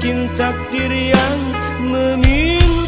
Mungkin takdir yang meminta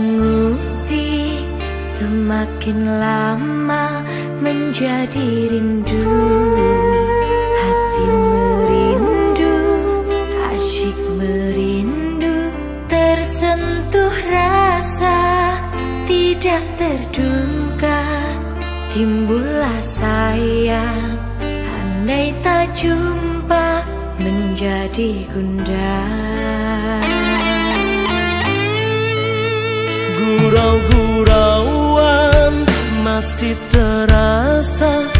mengusik Semakin lama menjadi rindu. Hati merindu, asyik merindu Tersentuh rasa tidak terduga. Timbullah sayang, andai tak jumpa menjadi gundah Gurau-gurauan masih terasa.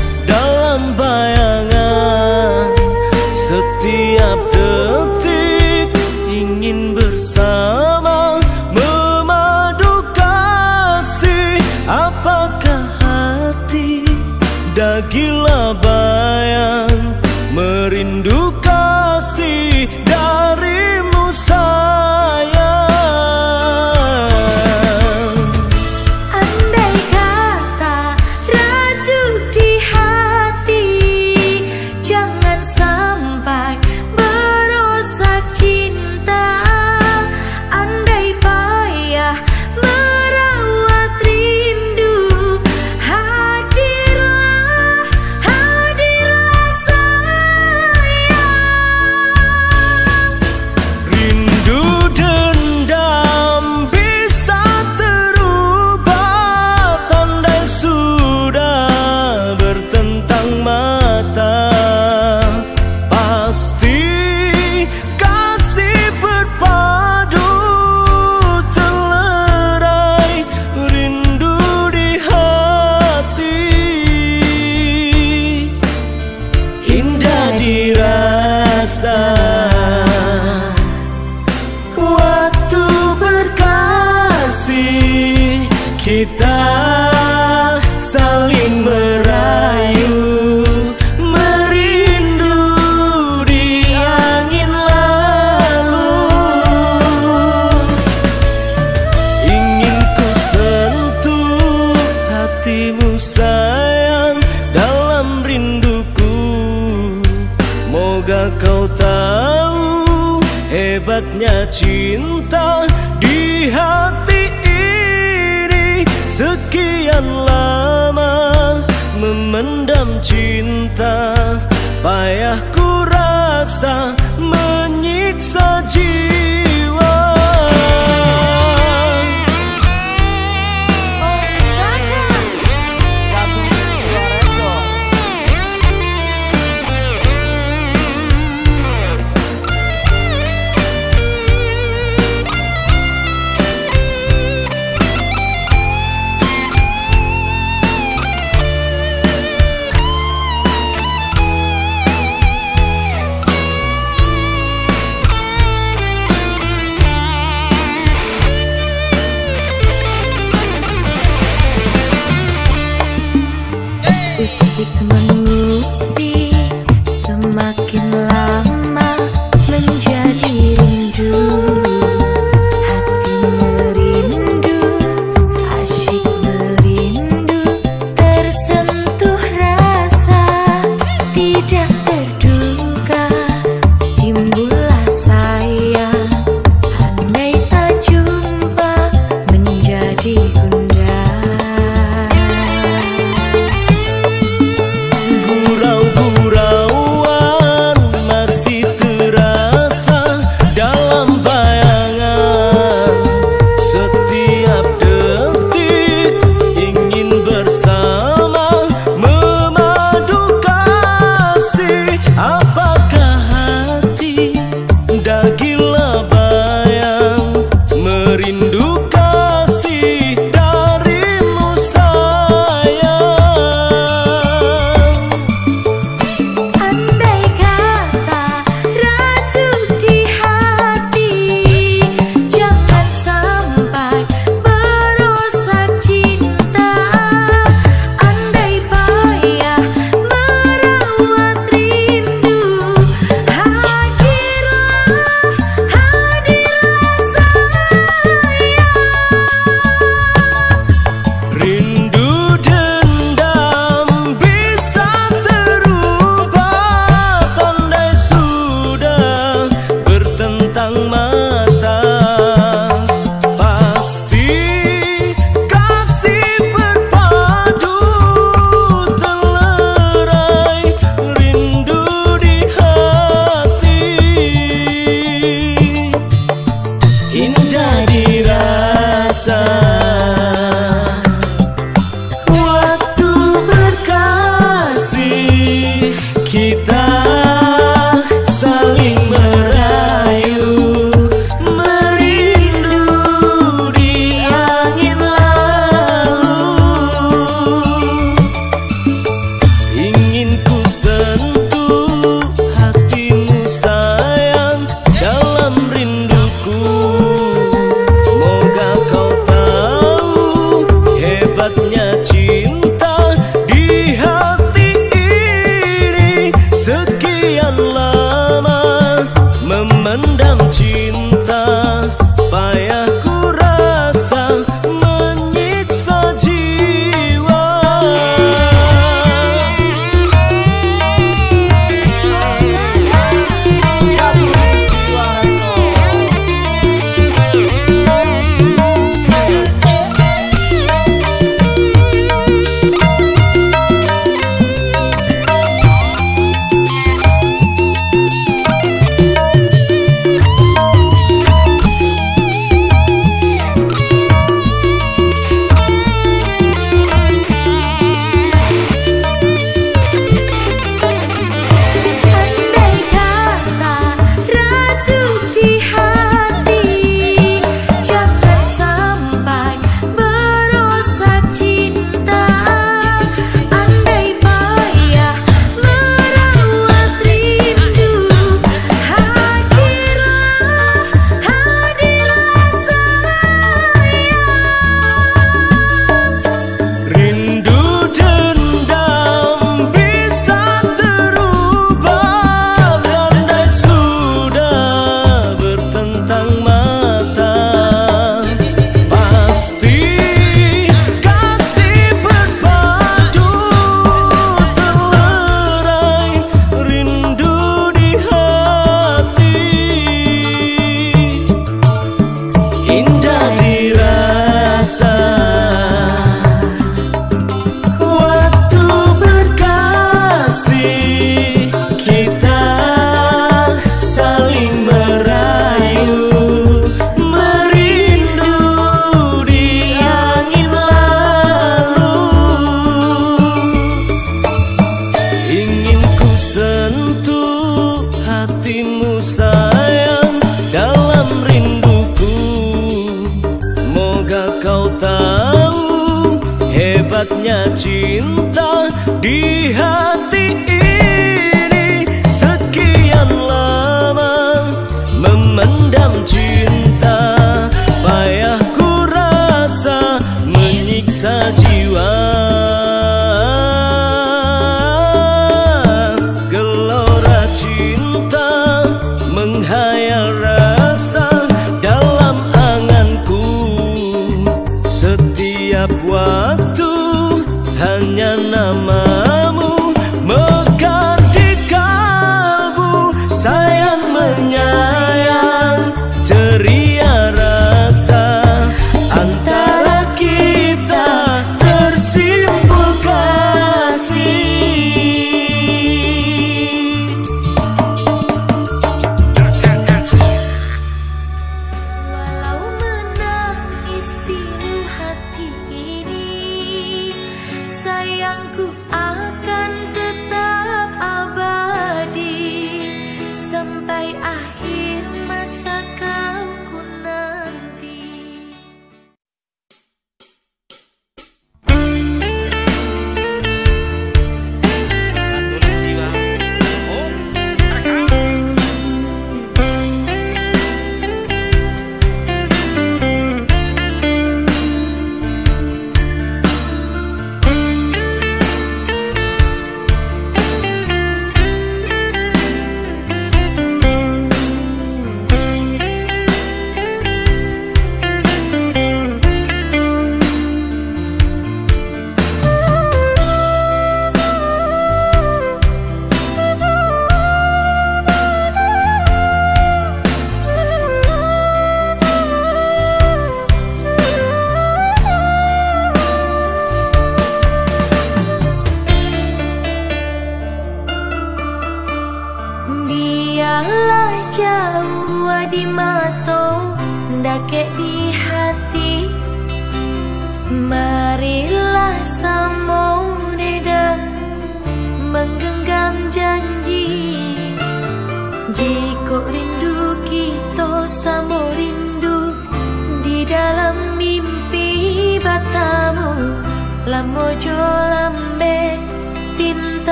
He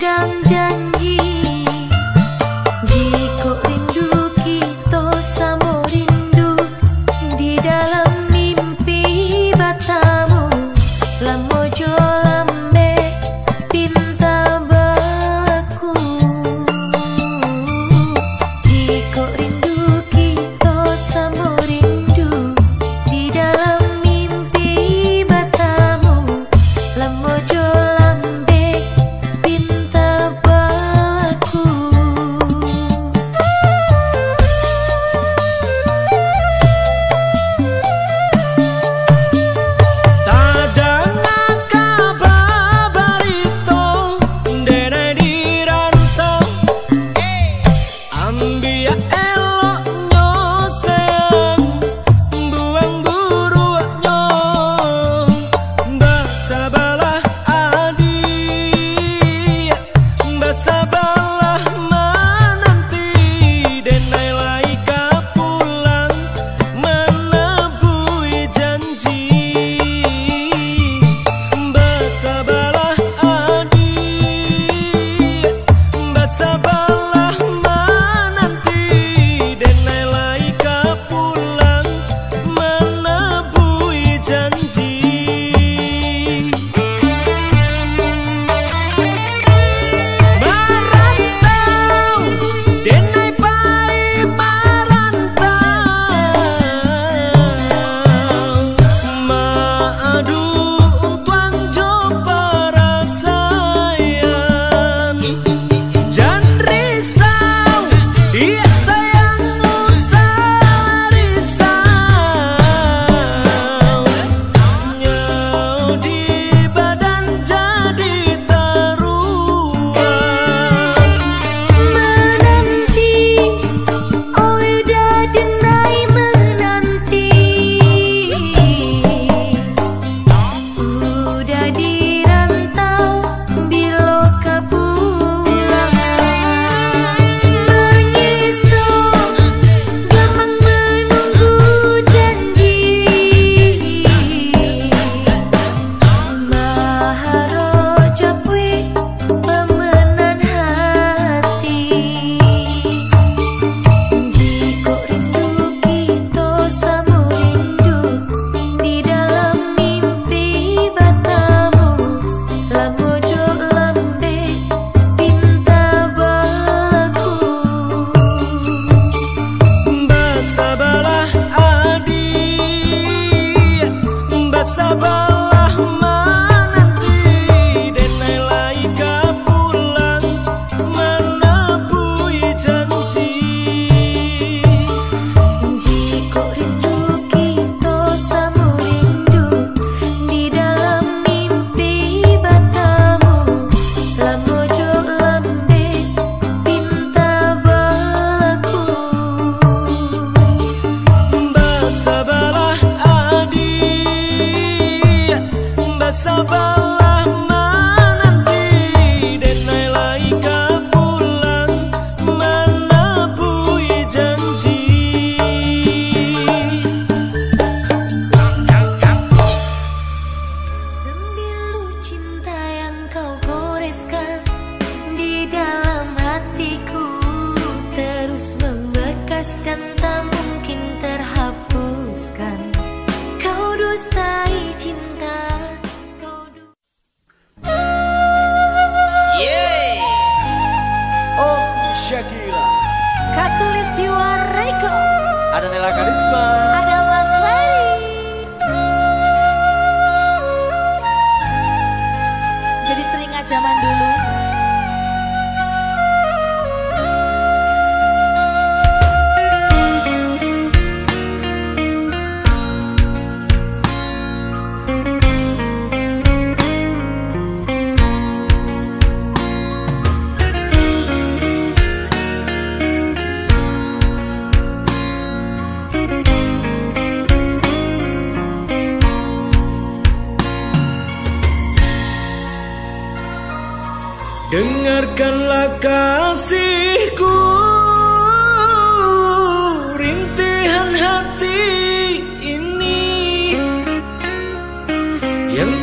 đang chân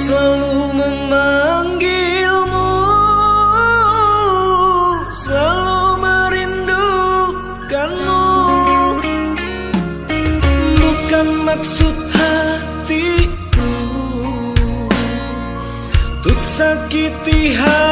selalu memanggilmu Selalu merindukanmu. Bukan maksud hatiku Untuk sakiti hati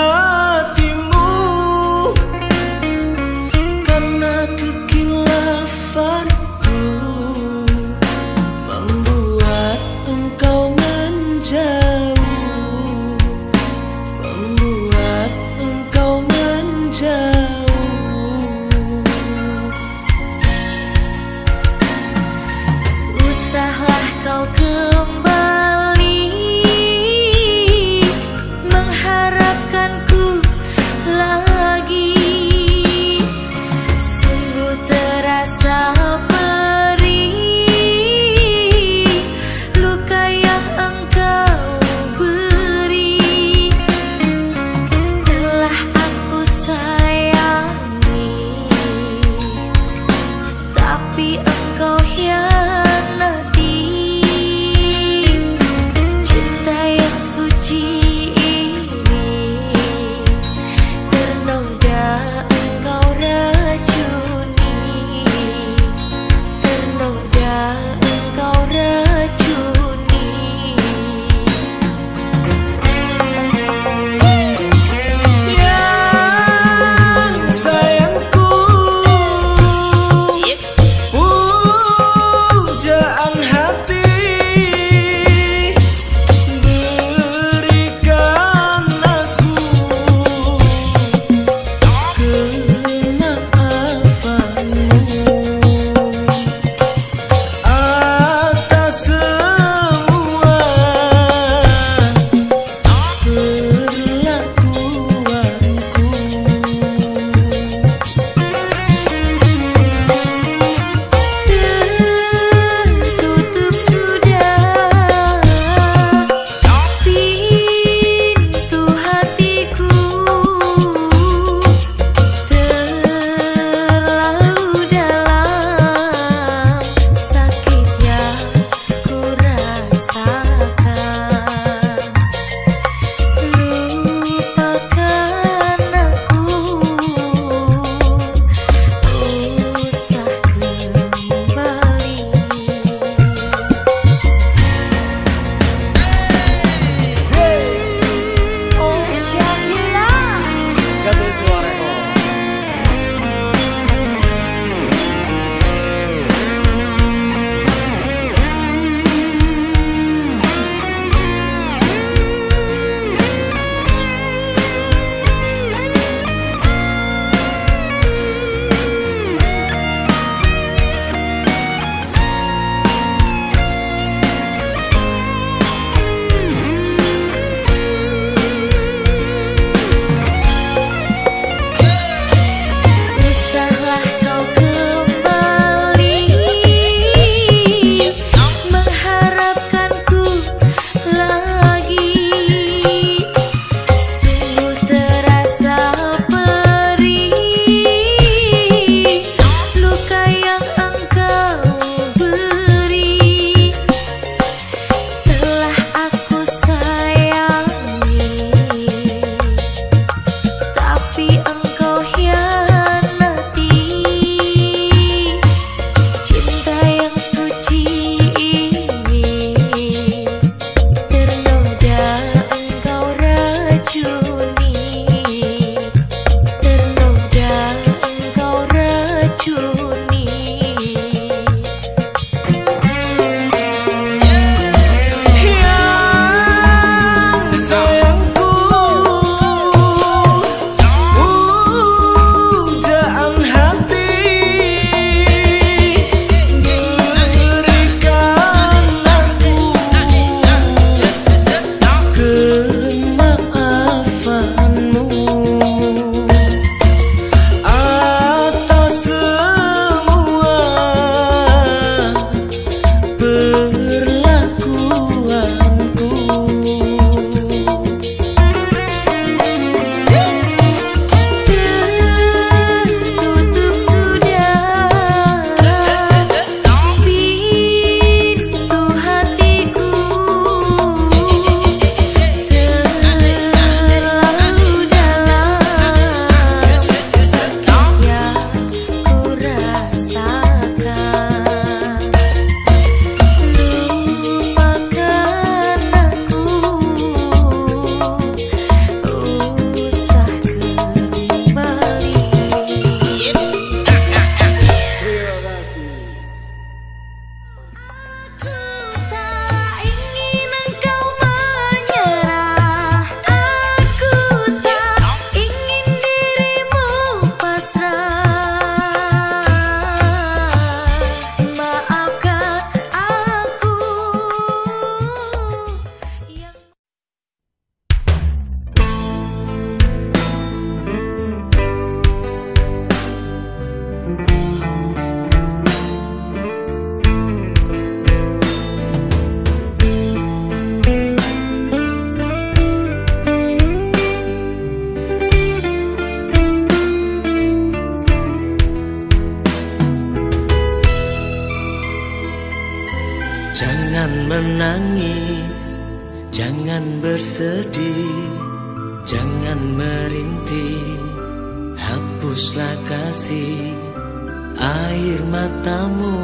air matamu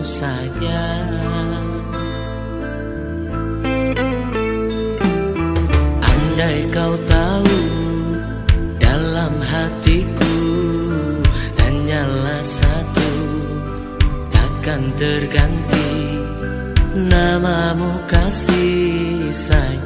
saja. Andai kau tahu dalam hatiku hanyalah satu Takkan terganti namamu kasih sayang